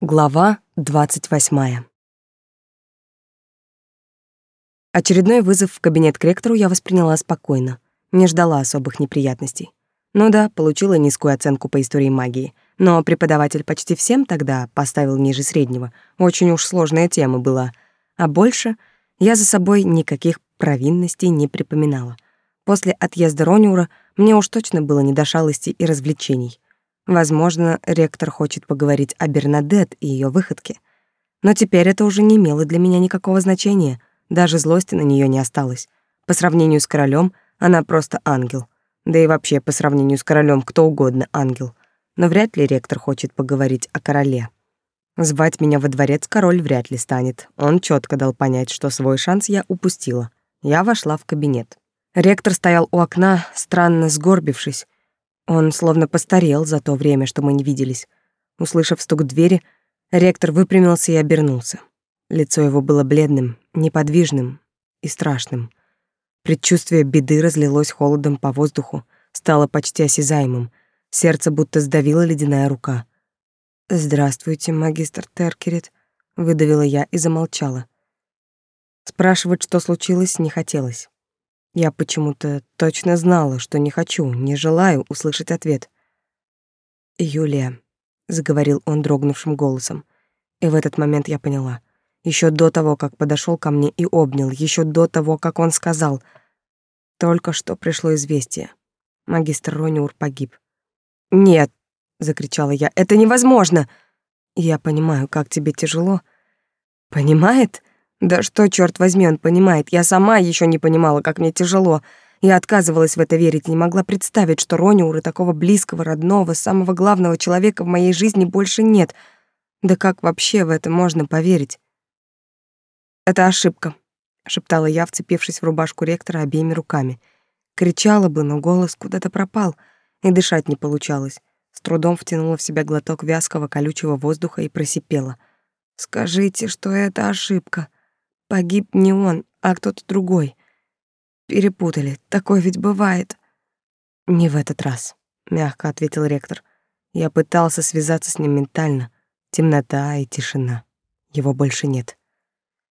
Глава 28. Очередной вызов в кабинет к ректору я восприняла спокойно, не ждала особых неприятностей. Ну да, получила низкую оценку по истории магии, но преподаватель почти всем тогда поставил ниже среднего. Очень уж сложная тема была. А больше я за собой никаких провинностей не припоминала. После отъезда Рониура мне уж точно было не до шалости и развлечений — Возможно, ректор хочет поговорить о Бернадет и ее выходке. Но теперь это уже не имело для меня никакого значения, даже злости на нее не осталось. По сравнению с королем она просто ангел. Да и вообще, по сравнению с королем кто угодно ангел. Но вряд ли ректор хочет поговорить о короле. Звать меня во дворец король вряд ли станет. Он четко дал понять, что свой шанс я упустила. Я вошла в кабинет. Ректор стоял у окна, странно сгорбившись, он словно постарел за то время, что мы не виделись. Услышав стук двери, ректор выпрямился и обернулся. Лицо его было бледным, неподвижным и страшным. Предчувствие беды разлилось холодом по воздуху, стало почти осязаемым. Сердце будто сдавила ледяная рука. «Здравствуйте, магистр Теркерет», — выдавила я и замолчала. Спрашивать, что случилось, не хотелось. Я почему-то точно знала, что не хочу, не желаю услышать ответ. «Юлия», — заговорил он дрогнувшим голосом, и в этот момент я поняла. Еще до того, как подошел ко мне и обнял, еще до того, как он сказал. Только что пришло известие. Магистр Рониур погиб. «Нет», — закричала я, — «это невозможно!» «Я понимаю, как тебе тяжело». «Понимает?» Да что, черт возьми, он понимает? Я сама еще не понимала, как мне тяжело. Я отказывалась в это верить, не могла представить, что Рониура, такого близкого, родного, самого главного человека в моей жизни больше нет. Да как вообще в это можно поверить? Это ошибка, шептала я, вцепившись в рубашку ректора обеими руками. Кричала бы, но голос куда-то пропал, и дышать не получалось. С трудом втянула в себя глоток вязкого колючего воздуха и просипела: "Скажите, что это ошибка". Погиб не он, а кто-то другой. Перепутали. Такое ведь бывает. Не в этот раз, мягко ответил ректор. Я пытался связаться с ним ментально. Темнота и тишина. Его больше нет.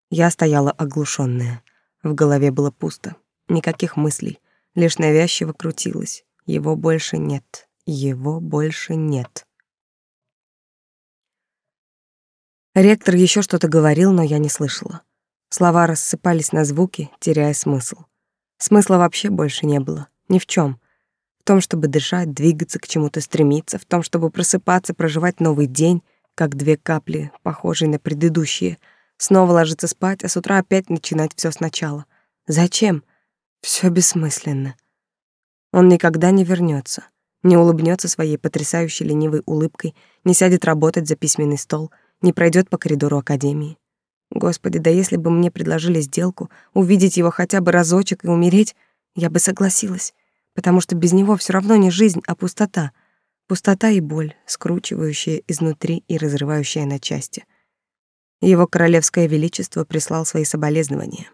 Я стояла оглушенная. В голове было пусто. Никаких мыслей. Лишь навязчиво крутилось. Его больше нет. Его больше нет. Ректор еще что-то говорил, но я не слышала. Слова рассыпались на звуки, теряя смысл. Смысла вообще больше не было. Ни в чем. В том, чтобы дышать, двигаться, к чему-то стремиться, в том, чтобы просыпаться, проживать новый день, как две капли, похожие на предыдущие, снова ложиться спать, а с утра опять начинать все сначала. Зачем? Все бессмысленно. Он никогда не вернется, не улыбнется своей потрясающей ленивой улыбкой, не сядет работать за письменный стол, не пройдет по коридору академии. Господи, да если бы мне предложили сделку, увидеть его хотя бы разочек и умереть, я бы согласилась, потому что без него все равно не жизнь, а пустота. Пустота и боль, скручивающая изнутри и разрывающая на части. Его королевское величество прислал свои соболезнования.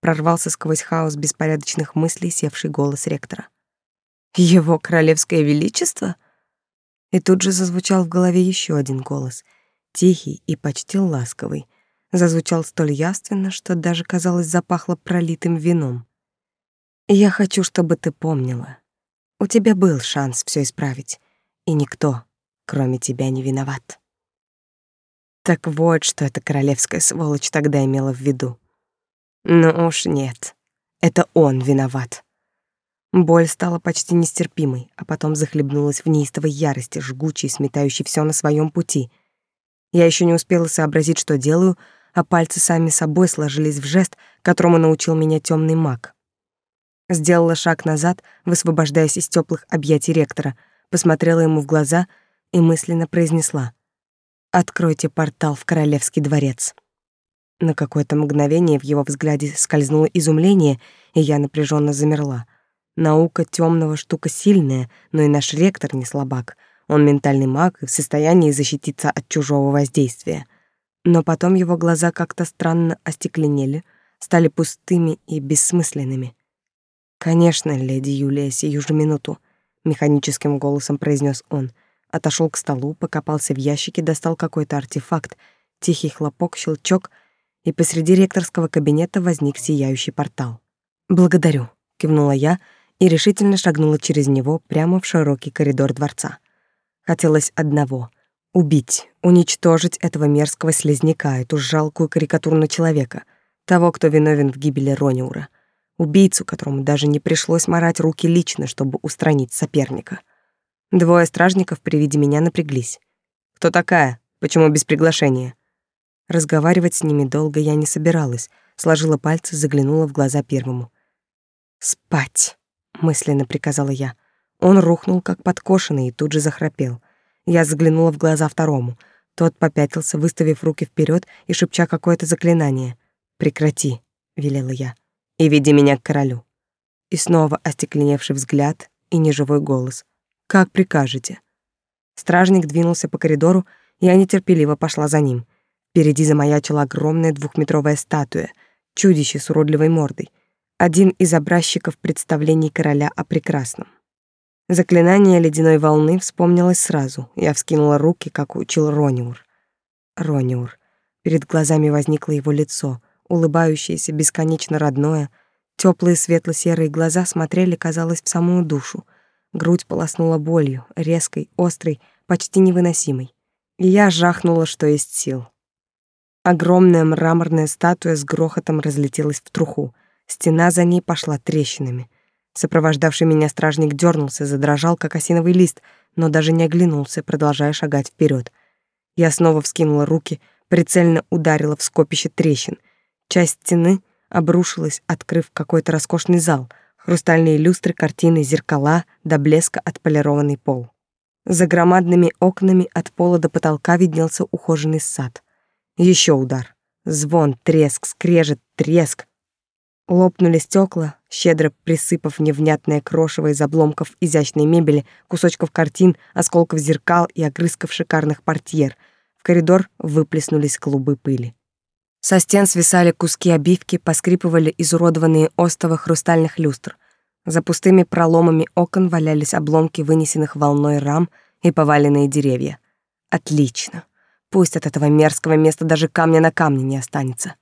Прорвался сквозь хаос беспорядочных мыслей севший голос ректора. Его королевское величество? И тут же зазвучал в голове еще один голос, тихий и почти ласковый, зазвучал столь яственно, что даже, казалось, запахло пролитым вином. «Я хочу, чтобы ты помнила. У тебя был шанс все исправить, и никто, кроме тебя, не виноват». Так вот, что эта королевская сволочь тогда имела в виду. Ну уж нет, это он виноват. Боль стала почти нестерпимой, а потом захлебнулась в неистовой ярости, жгучей, сметающей все на своем пути. Я еще не успела сообразить, что делаю, а пальцы сами собой сложились в жест, которому научил меня темный маг. Сделала шаг назад, высвобождаясь из теплых объятий ректора, посмотрела ему в глаза и мысленно произнесла «Откройте портал в Королевский дворец». На какое-то мгновение в его взгляде скользнуло изумление, и я напряженно замерла. Наука темного штука сильная, но и наш ректор не слабак. Он ментальный маг и в состоянии защититься от чужого воздействия. Но потом его глаза как-то странно остекленели, стали пустыми и бессмысленными. «Конечно, леди Юлия, сию же минуту», — механическим голосом произнес он. отошел к столу, покопался в ящике, достал какой-то артефакт, тихий хлопок, щелчок, и посреди ректорского кабинета возник сияющий портал. «Благодарю», — кивнула я и решительно шагнула через него прямо в широкий коридор дворца. Хотелось одного — убить, уничтожить этого мерзкого слизняка, эту жалкую карикатуру на человека, того, кто виновен в гибели Рониура, убийцу, которому даже не пришлось морать руки лично, чтобы устранить соперника. Двое стражников при виде меня напряглись. «Кто такая? Почему без приглашения?» Разговаривать с ними долго я не собиралась, сложила пальцы, заглянула в глаза первому. «Спать!» — мысленно приказала я. Он рухнул, как подкошенный, и тут же захрапел. Я заглянула в глаза второму. Тот попятился, выставив руки вперед и шепча какое-то заклинание. «Прекрати», — велела я, — «и веди меня к королю». И снова остекленевший взгляд и неживой голос. «Как прикажете». Стражник двинулся по коридору, я нетерпеливо пошла за ним. Впереди замаячила огромная двухметровая статуя, чудище с уродливой мордой, один из образчиков представлений короля о прекрасном. Заклинание ледяной волны вспомнилось сразу. Я вскинула руки, как учил Рониур. Рониур. Перед глазами возникло его лицо, улыбающееся, бесконечно родное. Теплые светло-серые глаза смотрели, казалось, в самую душу. Грудь полоснула болью, резкой, острой, почти невыносимой. И я жахнула, что есть сил. Огромная мраморная статуя с грохотом разлетелась в труху. Стена за ней пошла трещинами. Сопровождавший меня стражник дернулся, задрожал, как осиновый лист, но даже не оглянулся, продолжая шагать вперед. Я снова вскинула руки, прицельно ударила в скопище трещин. Часть стены обрушилась, открыв какой-то роскошный зал, хрустальные люстры, картины, зеркала, до блеска отполированный пол. За громадными окнами от пола до потолка виднелся ухоженный сад. Еще удар. Звон, треск, скрежет, треск. Лопнули стекла, щедро присыпав невнятное крошево из обломков изящной мебели, кусочков картин, осколков зеркал и огрызков шикарных портьер. В коридор выплеснулись клубы пыли. Со стен свисали куски обивки, поскрипывали изуродованные остовы хрустальных люстр. За пустыми проломами окон валялись обломки вынесенных волной рам и поваленные деревья. Отлично. Пусть от этого мерзкого места даже камня на камне не останется.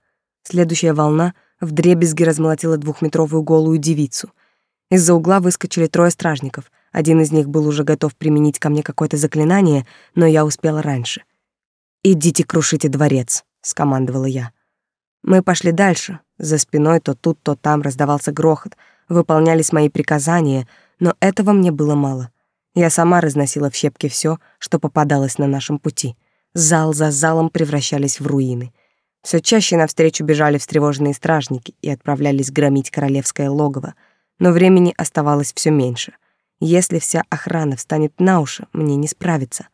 Следующая волна — вдребезги размолотила двухметровую голую девицу. Из-за угла выскочили трое стражников. Один из них был уже готов применить ко мне какое-то заклинание, но я успела раньше. «Идите крушите дворец», — скомандовала я. Мы пошли дальше. За спиной то тут, то там раздавался грохот. Выполнялись мои приказания, но этого мне было мало. Я сама разносила в щепки все, что попадалось на нашем пути. Зал за залом превращались в руины. Все чаще навстречу бежали встревоженные стражники и отправлялись громить королевское логово, но времени оставалось все меньше. Если вся охрана встанет на уши, мне не справиться.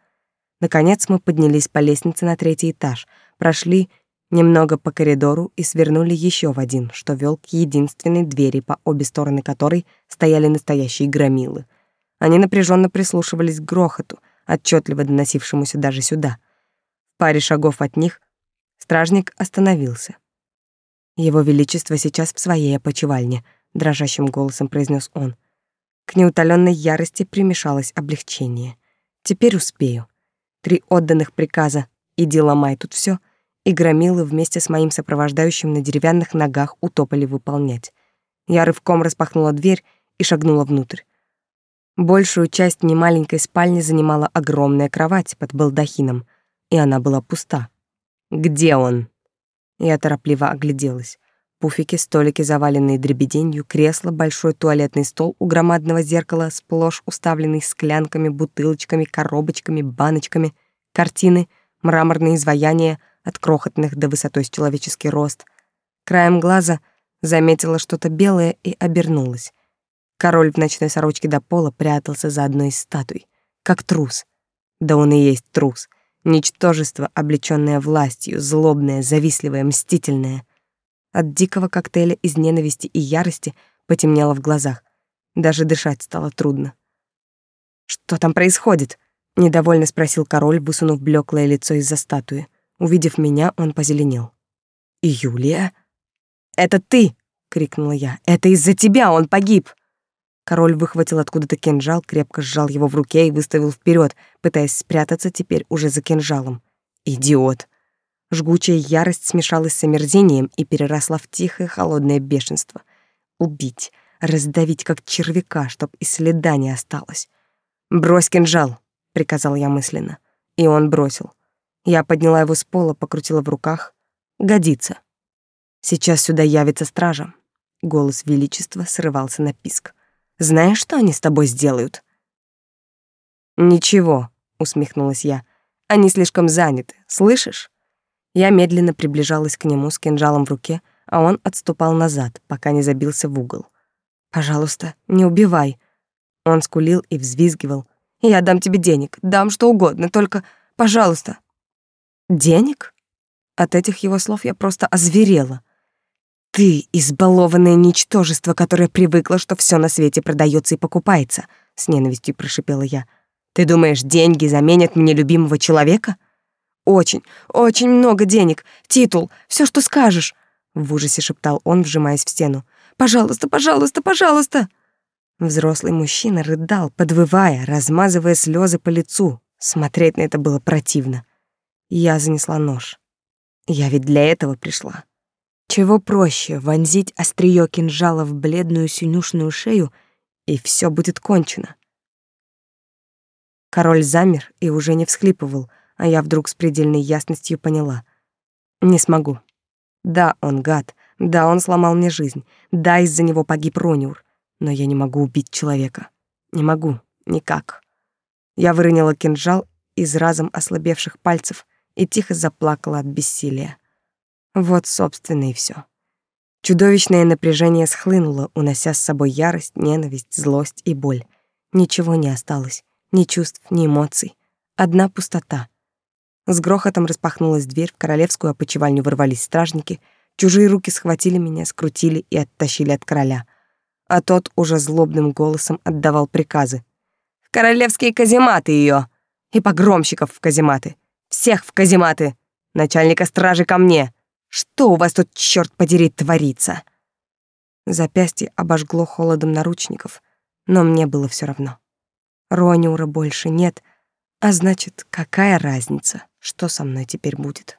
Наконец мы поднялись по лестнице на третий этаж, прошли немного по коридору и свернули еще в один, что вел к единственной двери, по обе стороны которой стояли настоящие громилы. Они напряженно прислушивались к грохоту, отчетливо доносившемуся даже сюда. В паре шагов от них Стражник остановился. Его величество сейчас в своей опочивальне, дрожащим голосом произнес он. К неутоленной ярости примешалось облегчение. Теперь успею. Три отданных приказа «иди ломай тут все и громилы вместе с моим сопровождающим на деревянных ногах утопали выполнять. Я рывком распахнула дверь и шагнула внутрь. Большую часть немаленькой спальни занимала огромная кровать под балдахином, и она была пуста. Где он? Я торопливо огляделась. Пуфики, столики, заваленные дребеденью, кресло, большой туалетный стол у громадного зеркала, сплошь уставленный склянками, бутылочками, коробочками, баночками, картины, мраморные изваяния, от крохотных до высотой с человеческий рост. Краем глаза заметила что-то белое и обернулась. Король в ночной сорочке до пола прятался за одной из статуй, как трус. Да он и есть трус. Ничтожество, облечённое властью, злобное, завистливое, мстительное. От дикого коктейля из ненависти и ярости потемнело в глазах. Даже дышать стало трудно. «Что там происходит?» — недовольно спросил король, высунув блеклое лицо из-за статуи. Увидев меня, он позеленел. «Юлия?» «Это ты!» — крикнула я. «Это из-за тебя он погиб!» Король выхватил откуда-то кинжал, крепко сжал его в руке и выставил вперед, пытаясь спрятаться теперь уже за кинжалом. Идиот. Жгучая ярость смешалась с омерзением и переросла в тихое холодное бешенство. Убить, раздавить как червяка, чтоб и следа не осталось. «Брось кинжал», — приказал я мысленно. И он бросил. Я подняла его с пола, покрутила в руках. «Годится». Сейчас сюда явится стража. Голос величества срывался на писк. Знаешь, что они с тобой сделают? Ничего, усмехнулась я. Они слишком заняты, слышишь? Я медленно приближалась к нему с кинжалом в руке, а он отступал назад, пока не забился в угол. Пожалуйста, не убивай. Он скулил и взвизгивал. Я дам тебе денег, дам что угодно, только, пожалуйста. Денег? От этих его слов я просто озверела. Ты избалованное ничтожество, которое привыкло, что все на свете продается и покупается, с ненавистью прошипела я. Ты думаешь, деньги заменят мне любимого человека? Очень, очень много денег, титул, все, что скажешь, в ужасе шептал он, вжимаясь в стену. Пожалуйста, пожалуйста, пожалуйста. Взрослый мужчина рыдал, подвывая, размазывая слезы по лицу. Смотреть на это было противно. Я занесла нож. Я ведь для этого пришла. Чего проще вонзить острие кинжала в бледную синюшную шею, и все будет кончено. Король замер и уже не всхлипывал, а я вдруг с предельной ясностью поняла. Не смогу. Да, он гад, да, он сломал мне жизнь, да, из-за него погиб Рониур, но я не могу убить человека. Не могу, никак. Я выронила кинжал из разом ослабевших пальцев и тихо заплакала от бессилия. Вот, собственно, и все. Чудовищное напряжение схлынуло, унося с собой ярость, ненависть, злость и боль. Ничего не осталось, ни чувств, ни эмоций. Одна пустота. С грохотом распахнулась дверь, в королевскую опочивальню ворвались стражники, чужие руки схватили меня, скрутили и оттащили от короля. А тот уже злобным голосом отдавал приказы. «В королевские казематы ее И погромщиков в казематы! Всех в казематы! Начальника стражи ко мне!» Что у вас тут, черт подери, творится?» Запястье обожгло холодом наручников, но мне было все равно. Рониура больше нет, а значит, какая разница, что со мной теперь будет?